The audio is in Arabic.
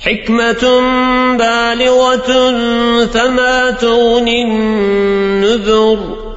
حكمة بالغة فما تغني النذر.